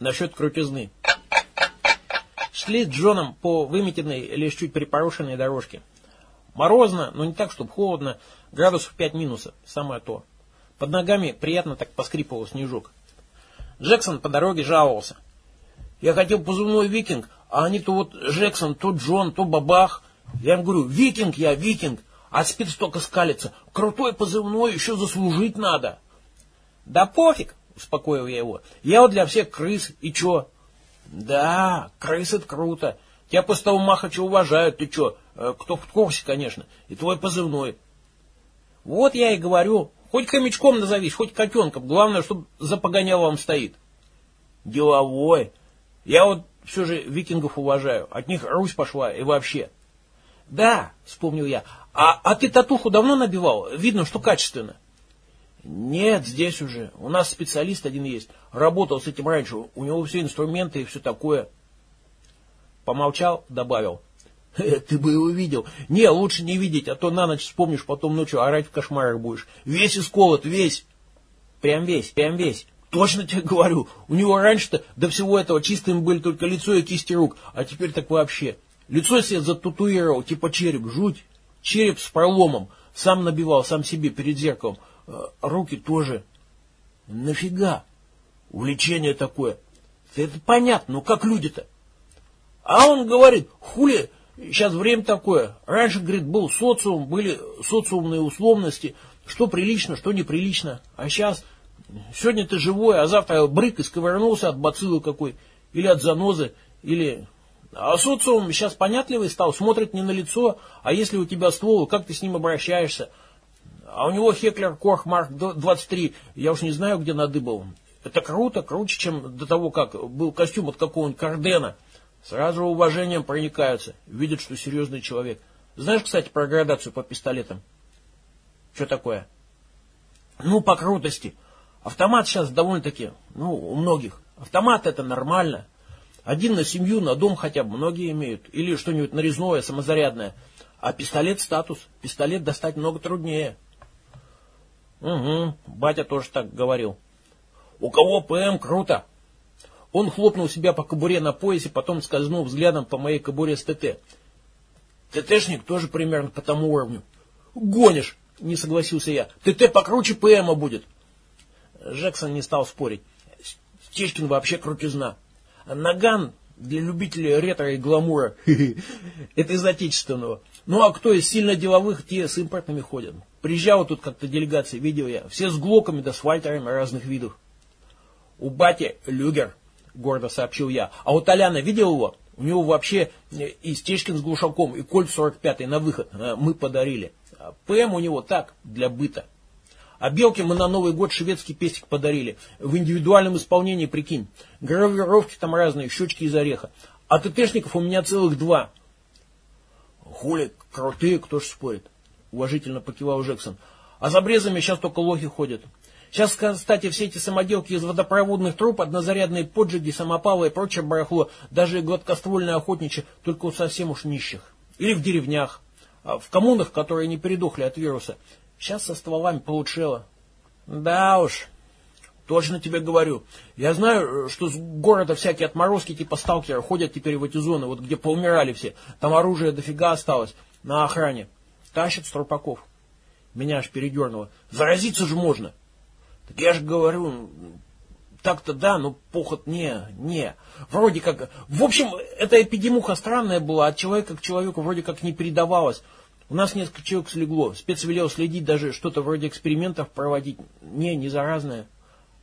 насчет крутизны. Шли с Джоном по выметенной, лишь чуть припорошенной дорожке. Морозно, но не так, чтобы холодно, градусов 5 минуса, самое то. Под ногами приятно так поскрипывал снежок. Джексон по дороге жаловался. Я хотел позывной викинг, а они то вот Джексон, то Джон, то Бабах. Я им говорю, викинг я, викинг, а спец только скалится. Крутой позывной еще заслужить надо. Да пофиг, успокоил я его. Я вот для всех крыс, и чё? Да, крысы это круто. Тебя после того Махача уважают, ты чё? Э, кто в курсе, конечно. И твой позывной. Вот я и говорю, хоть хомячком назовись, хоть котенком. Главное, чтобы за погонялом стоит. Деловой. Я вот все же викингов уважаю. От них Русь пошла и вообще. Да, вспомнил я. А, а ты татуху давно набивал? Видно, что качественно. Нет, здесь уже. У нас специалист один есть. Работал с этим раньше. У него все инструменты и все такое. Помолчал, добавил. Ты бы его видел. Не, лучше не видеть, а то на ночь вспомнишь, потом ночью орать в кошмарах будешь. Весь исколот, весь. Прям весь, прям весь. Точно тебе говорю. У него раньше-то до всего этого чистым были только лицо и кисти рук, а теперь так вообще. Лицо себе зататуировал, типа череп, жуть. Череп с проломом. Сам набивал, сам себе перед зеркалом. Э, руки тоже. Нафига? Увлечение такое. Это понятно, но как люди-то? А он говорит, хули, сейчас время такое. Раньше, говорит, был социум, были социумные условности, что прилично, что неприлично. А сейчас, сегодня ты живой, а завтра брык и сковырнулся от бациллы какой, или от занозы, или а социум сейчас понятливый стал, смотрит не на лицо, а если у тебя ствол, как ты с ним обращаешься. А у него Хеклер Корх Марк 23, я уж не знаю, где надыбал. Это круто, круче, чем до того, как был костюм от какого-нибудь Кардена. Сразу уважением проникаются, видят, что серьезный человек. Знаешь, кстати, про градацию по пистолетам? Что такое? Ну, по крутости. Автомат сейчас довольно-таки, ну, у многих. Автомат это нормально. Один на семью, на дом хотя бы многие имеют. Или что-нибудь нарезное, самозарядное. А пистолет статус. Пистолет достать много труднее. Угу, батя тоже так говорил. У кого ПМ круто. Он хлопнул себя по кобуре на поясе, потом скользнул взглядом по моей кобуре с ТТ. ТТшник тоже примерно по тому уровню. Гонишь, не согласился я. ТТ покруче ПМа будет. Джексон не стал спорить. Стечкин вообще крутизна. Наган для любителей ретро и гламура. Это из отечественного. Ну а кто из сильно деловых, те с импортными ходят. Приезжала тут как-то делегация, видел я. Все с глоками да с вальтерами разных видов. У бати люгер, гордо сообщил я. А у Толяна видел его? У него вообще э, и Стечкин с глушаком, и Кольт 45 на выход э, мы подарили. А ПМ у него так, для быта. А Белке мы на Новый год шведский пестик подарили. В индивидуальном исполнении, прикинь. Гравировки там разные, щечки из ореха. А ТТшников у меня целых два. Хули, крутые, кто ж спорит. Уважительно покивал Джексон. А за брезами сейчас только лохи ходят. Сейчас, кстати, все эти самоделки из водопроводных труб, однозарядные поджиги, самопалы и прочее барахло, даже гладкоствольное охотничье, только у совсем уж нищих. Или в деревнях. А в коммунах, которые не передохли от вируса. Сейчас со стволами получело. Да уж, точно тебе говорю. Я знаю, что с города всякие отморозки типа сталкера ходят теперь в эти зоны, вот где поумирали все. Там оружие дофига осталось на охране. Тащат с. Меня аж передернуло. Заразиться же можно. Так я же говорю, так-то да, но поход не, не. Вроде как... В общем, эта эпидемуха странная была, от человека к человеку вроде как не передавалась. У нас несколько человек слегло. Спец велел следить, даже что-то вроде экспериментов проводить. Не, не заразное.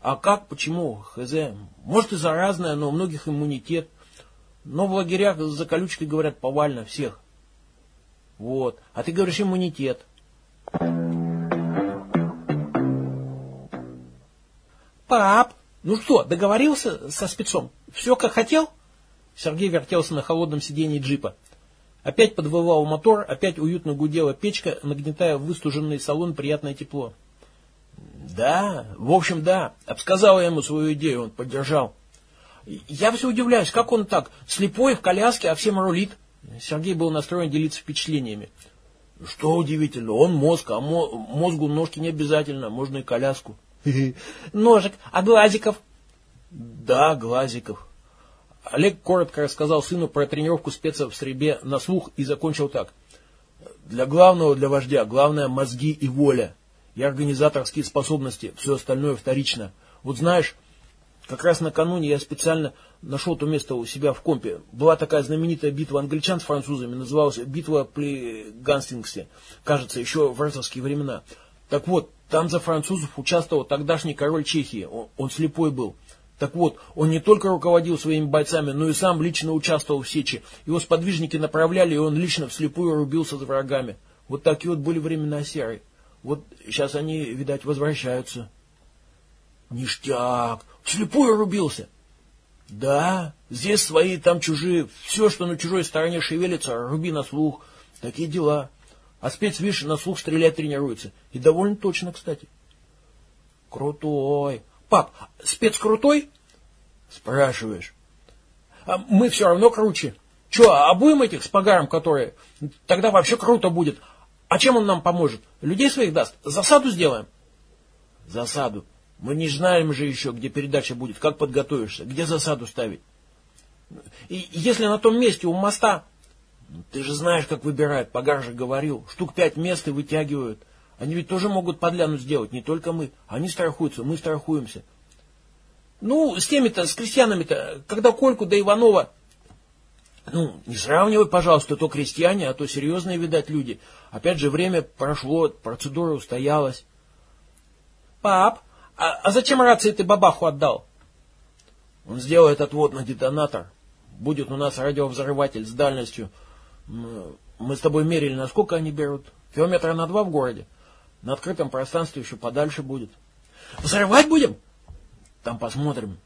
А как, почему, хз. Может и заразное, но у многих иммунитет. Но в лагерях за колючкой, говорят, повально всех. Вот. А ты говоришь иммунитет. Пап, ну что, договорился со спецом? Все как хотел? Сергей вертелся на холодном сиденье джипа. Опять подвывал мотор, опять уютно гудела печка, нагнетая в выстуженный салон приятное тепло. Да, в общем, да. Обсказала ему свою идею, он поддержал. Я все удивляюсь, как он так, слепой, в коляске, а всем рулит. Сергей был настроен делиться впечатлениями. Что удивительно, он мозг, а мозгу ножки не обязательно, можно и коляску. Ножик, а глазиков? Да, Глазиков. Олег коротко рассказал сыну про тренировку спецов в стрельбе на слух и закончил так. Для главного, для вождя, главное мозги и воля. И организаторские способности, все остальное вторично. Вот знаешь, как раз накануне я специально нашел то место у себя в компе. Была такая знаменитая битва англичан с французами, называлась битва при Гастингсе, кажется, еще в артовские времена. Так вот, там за французов участвовал тогдашний король Чехии, он, он слепой был. Так вот, он не только руководил своими бойцами, но и сам лично участвовал в сече. Его сподвижники направляли, и он лично вслепую рубился за врагами. Вот такие вот были времена серые. Вот сейчас они, видать, возвращаются. Ништяк! Вслепую рубился! Да, здесь свои, там чужие. Все, что на чужой стороне шевелится, руби на слух. Такие дела. А спец, видишь, на слух стрелять тренируется. И довольно точно, кстати. Крутой. Пап, спец крутой? Спрашиваешь. А мы все равно круче. Че, обуем этих с погаром, которые... Тогда вообще круто будет. А чем он нам поможет? Людей своих даст? Засаду сделаем? Засаду. Мы не знаем же еще, где передача будет, как подготовишься, где засаду ставить. И если на том месте у моста, ты же знаешь, как выбирают, Погар же говорил, штук пять мест и вытягивают. Они ведь тоже могут подляну сделать, не только мы. Они страхуются, мы страхуемся. Ну, с теми-то, с крестьянами-то, когда Кольку да Иванова... Ну, не сравнивай, пожалуйста, то крестьяне, а то серьезные, видать, люди. Опять же, время прошло, процедура устоялась. Пап, а, а зачем рации ты бабаху отдал? Он сделает отвод на детонатор. Будет у нас радиовзрыватель с дальностью. Мы с тобой мерили, насколько они берут. Километра на два в городе. На открытом пространстве еще подальше будет. Взрывать будем? Там посмотрим.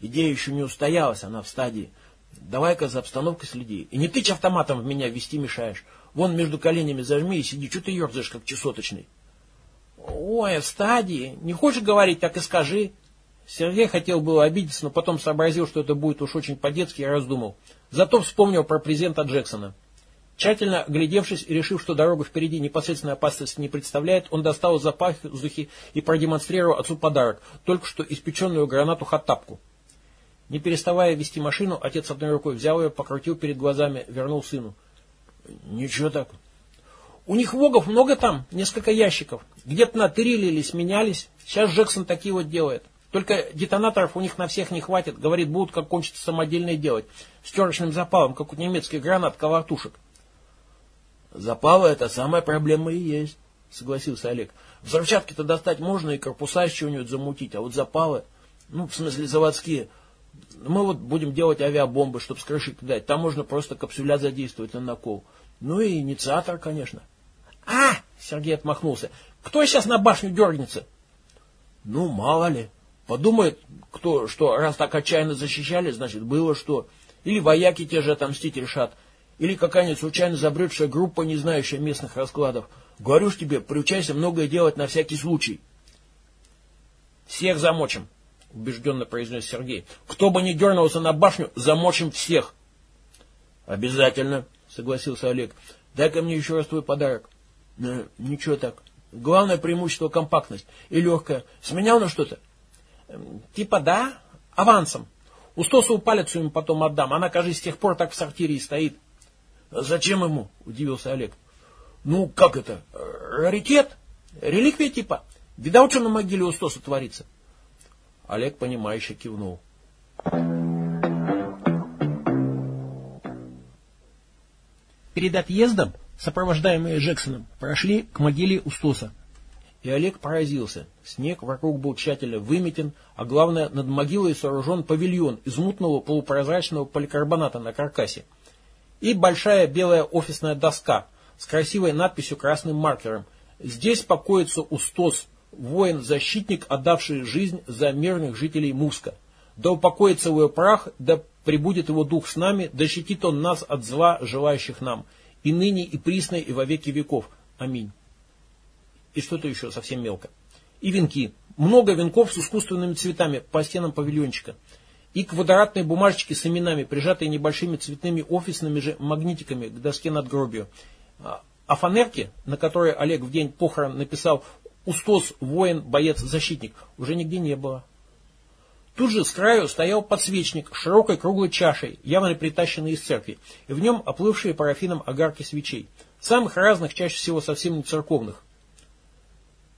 Идея еще не устоялась, она в стадии. Давай-ка за обстановкой следи. И не тычь автоматом в меня вести мешаешь. Вон между коленями зажми и сиди. Что ты ерзаешь, как чесоточный? Ой, в стадии. Не хочешь говорить, так и скажи. Сергей хотел было обидеться, но потом сообразил, что это будет уж очень по-детски, и раздумал. Зато вспомнил про президента Джексона. Тщательно оглядевшись и решив, что дорога впереди непосредственной опасности не представляет, он достал из-за пазухи и продемонстрировал отцу подарок, только что испеченную гранату хаттапку. Не переставая вести машину, отец одной рукой взял ее, покрутил перед глазами, вернул сыну. Ничего так. У них вогов много там, несколько ящиков. Где-то натырили или сменялись. Сейчас Джексон такие вот делает. Только детонаторов у них на всех не хватит. Говорит, будут как кончится самодельные делать. С терочным запалом, как у немецких гранат, колотушек. Запалы это самая проблема и есть, согласился Олег. Взрывчатки-то достать можно и корпуса из чего-нибудь замутить, а вот запалы, ну, в смысле заводские, мы вот будем делать авиабомбы, чтобы с крыши кидать. Там можно просто капсуля задействовать на накол. Ну и инициатор, конечно. А, Сергей отмахнулся. Кто сейчас на башню дернется? Ну, мало ли. Подумает, кто, что раз так отчаянно защищали, значит, было что. Или вояки те же отомстить решат. Или какая-нибудь случайно забредшая группа, не знающая местных раскладов. Говорю ж тебе, приучайся многое делать на всякий случай. Всех замочим, убежденно произнес Сергей. Кто бы ни дернулся на башню, замочим всех. Обязательно, согласился Олег. Дай-ка мне еще раз твой подарок. Ну, ничего так. Главное преимущество компактность и легкая. Сменял на что-то? Эм, типа да, авансом. У Стосову палец ему потом отдам. Она, кажется, с тех пор так в сортире и стоит. А зачем ему? Удивился Олег. Ну, как это? Раритет? Реликвия типа? Видал, что на могиле у Стоса творится? Олег, понимающе кивнул. Перед отъездом сопровождаемые Джексоном, прошли к могиле Устоса. И Олег поразился. Снег вокруг был тщательно выметен, а главное, над могилой сооружен павильон из мутного полупрозрачного поликарбоната на каркасе. И большая белая офисная доска с красивой надписью красным маркером. Здесь покоится Устос, воин-защитник, отдавший жизнь за мирных жителей Муска. Да упокоится его прах, да прибудет его дух с нами, да щитит он нас от зла, желающих нам и ныне, и присно, и во веки веков. Аминь. И что-то еще совсем мелко. И венки. Много венков с искусственными цветами по стенам павильончика. И квадратные бумажечки с именами, прижатые небольшими цветными офисными же магнитиками к доске над гробью. А, а фанерки, на которые Олег в день похорон написал «Устос, воин, боец, защитник», уже нигде не было. Тут же с краю стоял подсвечник с широкой круглой чашей, явно притащенный из церкви, и в нем оплывшие парафином огарки свечей. Самых разных, чаще всего совсем не церковных.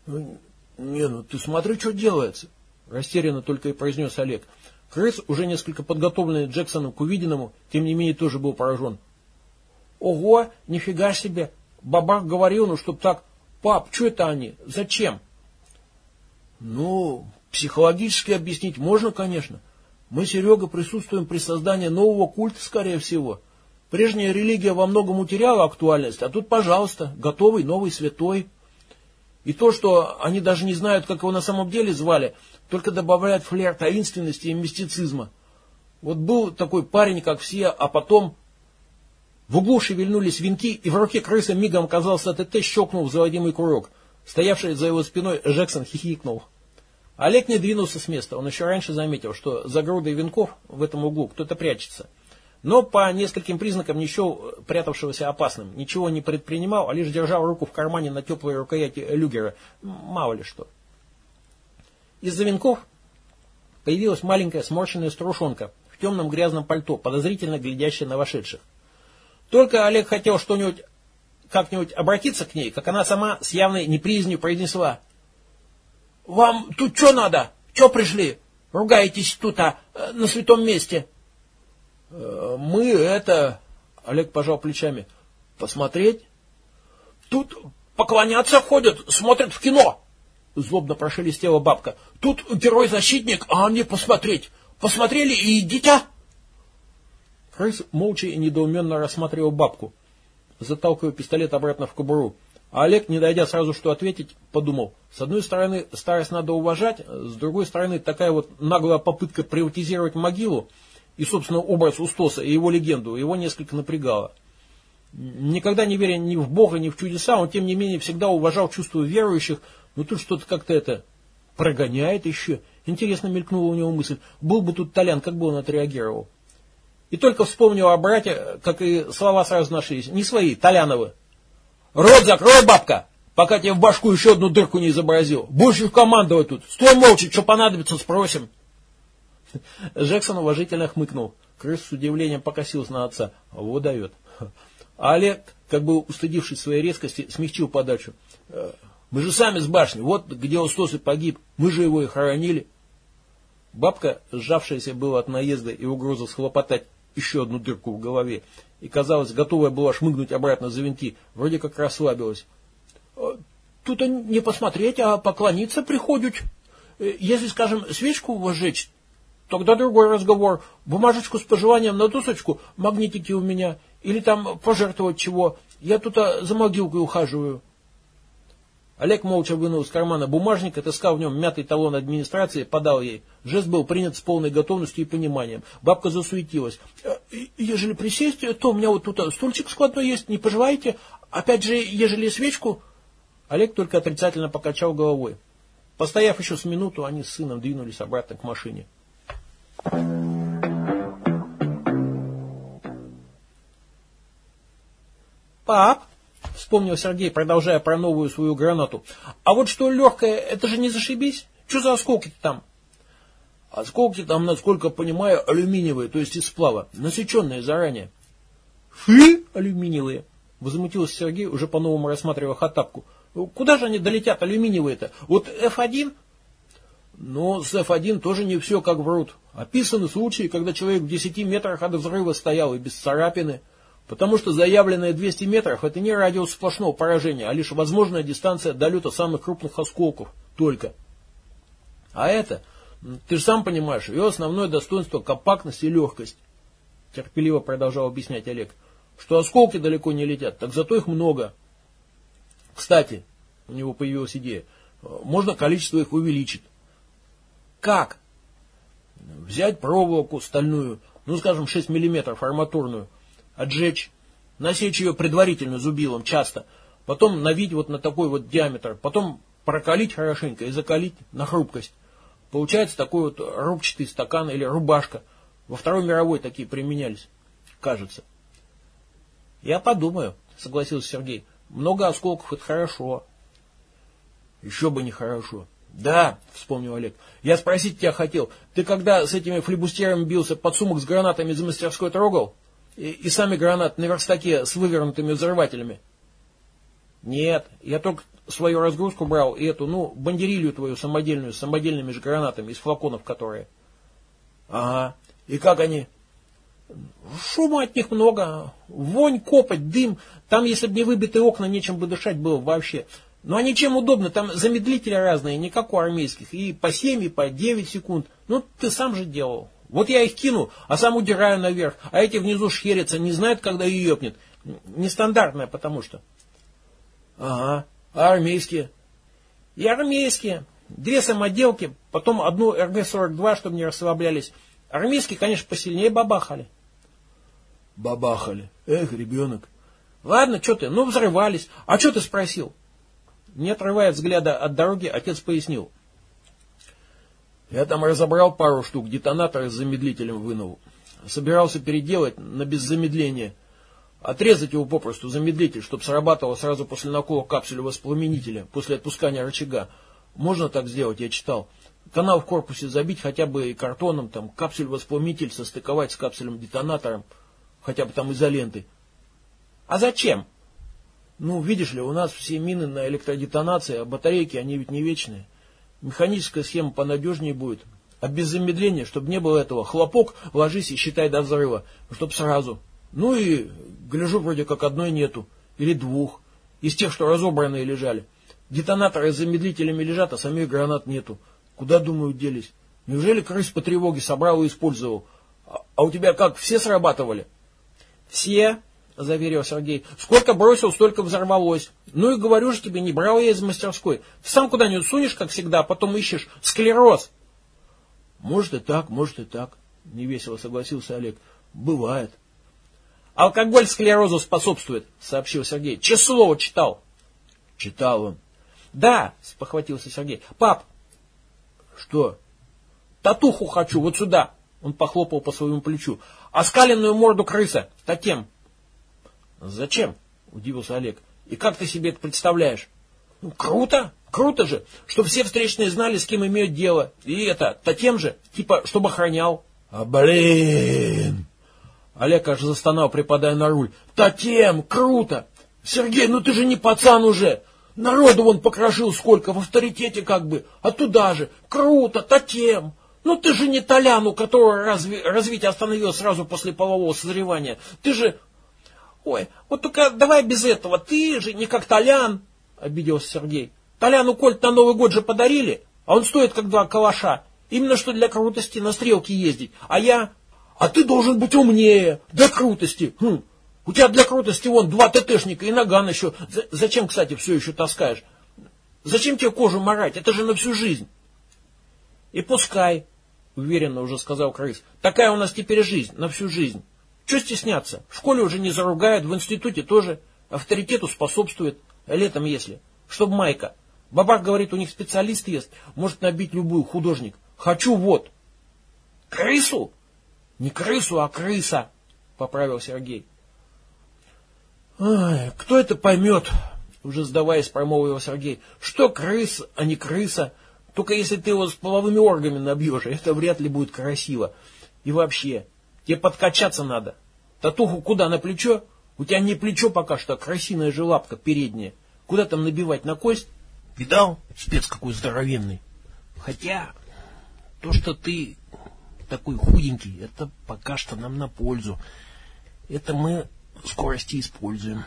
«Ну, «Не, ну ты смотри, что делается!» Растерянно только и произнес Олег. Крыс, уже несколько подготовленный Джексоном к увиденному, тем не менее тоже был поражен. «Ого, нифига себе! Бабах говорил, ну чтоб так... Пап, что это они? Зачем?» «Ну, психологически объяснить можно, конечно. Мы, Серега, присутствуем при создании нового культа, скорее всего. Прежняя религия во многом утеряла актуальность, а тут, пожалуйста, готовый новый святой». И то, что они даже не знают, как его на самом деле звали, только добавляет флер таинственности и мистицизма. Вот был такой парень, как все, а потом... В углу шевельнулись венки, и в руке крысы мигом оказался ТТ, щелкнул в заводимый курок. Стоявший за его спиной Джексон хихикнул. Олег не двинулся с места. Он еще раньше заметил, что за грудой венков в этом углу кто-то прячется но по нескольким признакам счел прятавшегося опасным. Ничего не предпринимал, а лишь держал руку в кармане на теплой рукояти люгера. Мало ли что. Из-за венков появилась маленькая сморщенная струшонка в темном грязном пальто, подозрительно глядящая на вошедших. Только Олег хотел что-нибудь как-нибудь обратиться к ней, как она сама с явной неприязнью произнесла. «Вам тут что надо? Что пришли? Ругаетесь тут, а, на святом месте?» Э, мы это... Олег пожал плечами. Посмотреть? Тут поклоняться ходят, смотрят в кино. Злобно прошелестела бабка. Тут герой-защитник, а мне посмотреть. Посмотрели и дитя? Крыс молча и недоуменно рассматривал бабку, заталкивая пистолет обратно в кобуру. А Олег, не дойдя сразу что ответить, подумал, с одной стороны, старость надо уважать, с другой стороны, такая вот наглая попытка приватизировать могилу – и, собственно, образ Устоса и его легенду его несколько напрягало. Никогда не веря ни в Бога, ни в чудеса, он, тем не менее, всегда уважал чувства верующих, но тут что-то как-то это прогоняет еще. Интересно мелькнула у него мысль, был бы тут Толян, как бы он отреагировал. И только вспомнил о брате, как и слова сразу нашлись, не свои, Толяновы. «Рот закрой, бабка, пока тебе в башку еще одну дырку не изобразил. Будешь командовать тут. Стой молча, что понадобится, спросим». Джексон уважительно хмыкнул. Крыс с удивлением покосился на отца. Вот дает. А Олег, как бы устыдившись своей резкости, смягчил подачу. «Э, мы же сами с башни. Вот где Устос и погиб. Мы же его и хоронили. Бабка, сжавшаяся была от наезда и угрозы схлопотать еще одну дырку в голове, и, казалось, готовая была шмыгнуть обратно за винти, вроде как расслабилась. «Э, тут не посмотреть, а поклониться приходят. Э, если, скажем, свечку возжечь, Тогда другой разговор. Бумажечку с пожеланием на досочку, магнитики у меня. Или там пожертвовать чего. Я тут а, за могилкой ухаживаю. Олег молча вынул из кармана бумажник, отыскал в нем мятый талон администрации, подал ей. Жест был принят с полной готовностью и пониманием. Бабка засуетилась. «Э, ежели присесть, то у меня вот тут стульчик складной есть, не пожелаете? Опять же, ежели свечку... Олег только отрицательно покачал головой. Постояв еще с минуту, они с сыном двинулись обратно к машине. «Пап!» — вспомнил Сергей, продолжая про новую свою гранату. «А вот что легкое, это же не зашибись? Что за осколки-то там?» «Осколки там, насколько понимаю, алюминиевые, то есть из сплава, насеченные заранее». «Фи, алюминиевые!» — возмутился Сергей, уже по-новому рассматривая хатапку. «Куда же они долетят, алюминиевые-то? Вот F1 но с F1 тоже не все как врут. Описаны случаи, когда человек в 10 метрах от взрыва стоял и без царапины, потому что заявленные 200 метров это не радиус сплошного поражения, а лишь возможная дистанция долета самых крупных осколков только. А это, ты же сам понимаешь, ее основное достоинство компактность и легкость. Терпеливо продолжал объяснять Олег, что осколки далеко не летят, так зато их много. Кстати, у него появилась идея, можно количество их увеличить. Как? Взять проволоку стальную, ну, скажем, 6 миллиметров арматурную, отжечь, насечь ее предварительно зубилом часто, потом навить вот на такой вот диаметр, потом прокалить хорошенько и закалить на хрупкость. Получается такой вот рубчатый стакан или рубашка. Во Второй мировой такие применялись, кажется. Я подумаю, согласился Сергей. Много осколков это хорошо. Еще бы нехорошо. Да, вспомнил Олег. Я спросить тебя хотел. Ты когда с этими флебустерами бился, под сумок с гранатами из мастерской трогал? И, и сами гранаты на верстаке с вывернутыми взрывателями? Нет, я только свою разгрузку брал и эту, ну, бандерилью твою самодельную, с самодельными же гранатами, из флаконов которые. Ага. И как они? Шума от них много. Вонь, копоть, дым. Там, если бы не выбитые окна, нечем бы дышать было вообще. Но они чем удобно? Там замедлители разные, не как у армейских. И по 7, и по 9 секунд. Ну, ты сам же делал. Вот я их кину, а сам удираю наверх. А эти внизу шхерятся, не знают, когда ее ёпнет. Нестандартная, потому что. Ага. А армейские? И армейские. Две самоделки, потом одну РГ-42, чтобы не расслаблялись. Армейские, конечно, посильнее бабахали. Бабахали. Эх, ребенок. Ладно, что ты, ну взрывались. А что ты спросил? Не отрывая взгляда от дороги, отец пояснил. Я там разобрал пару штук, детонаторы с замедлителем вынул. Собирался переделать на без замедления. Отрезать его попросту, замедлитель, чтобы срабатывало сразу после накола капсулю воспламенителя, после отпускания рычага. Можно так сделать, я читал. Канал в корпусе забить хотя бы и картоном, там, капсуль-воспламенитель состыковать с капсулем-детонатором, хотя бы там изолентой. А зачем? Ну, видишь ли, у нас все мины на электродетонации, а батарейки, они ведь не вечные. Механическая схема понадежнее будет. А без замедления, чтобы не было этого, хлопок, ложись и считай до взрыва, чтоб сразу. Ну и, гляжу, вроде как одной нету, или двух, из тех, что разобранные лежали. Детонаторы с замедлителями лежат, а самих гранат нету. Куда, думаю, делись? Неужели крыс по тревоге собрал и использовал? А, а у тебя как, все срабатывали? Все, заверил Сергей. Сколько бросил, столько взорвалось. Ну и говорю же тебе, не брал я из мастерской. Ты сам куда-нибудь сунешь, как всегда, а потом ищешь склероз. Может и так, может и так, невесело согласился Олег. Бывает. Алкоголь склерозу способствует, сообщил Сергей. Число читал. Читал он. Да, спохватился Сергей. Пап. Что? Татуху хочу, вот сюда. Он похлопал по своему плечу. Оскаленную морду крыса. Татем. Зачем? Удивился Олег. И как ты себе это представляешь? Ну, круто, круто же, чтобы все встречные знали, с кем имеют дело. И это, татем же, типа, чтобы охранял. А блин! Олег аж застонал, припадая на руль. Татем, круто! Сергей, ну ты же не пацан уже! Народу вон покрошил сколько, в авторитете как бы, а туда же. Круто, татем! Ну ты же не Толян, у которого разви, развитие остановилось сразу после полового созревания. Ты же... Ой, вот только давай без этого. Ты же не как Толян, обиделся Сергей. Толяну кольт на Новый год же подарили, а он стоит как два калаша. Именно что для крутости на стрелке ездить. А я... А ты должен быть умнее, для крутости. Хм. У тебя для крутости вон два ТТшника и наган еще. Зачем, кстати, все еще таскаешь? Зачем тебе кожу морать? Это же на всю жизнь. И пускай, уверенно уже сказал крыс. Такая у нас теперь жизнь, на всю жизнь. Че стесняться? В школе уже не заругают, в институте тоже. Авторитету способствует. Летом если. Чтоб майка. Бабах говорит, у них специалист есть. Может набить любую художник. Хочу вот. Крысу? Не крысу, а крыса, поправил Сергей. Кто это поймет? Уже сдаваясь, промолвил Сергей. Что крыс, а не крыса? Только если ты его с половыми органами набьешь, это вряд ли будет красиво. И вообще, тебе подкачаться надо. Татуху куда, на плечо? У тебя не плечо пока что, а красивая же лапка передняя. Куда там набивать, на кость? Видал? Спец какой здоровенный. Хотя, то, что ты такой худенький, это пока что нам на пользу. Это мы скорости используем.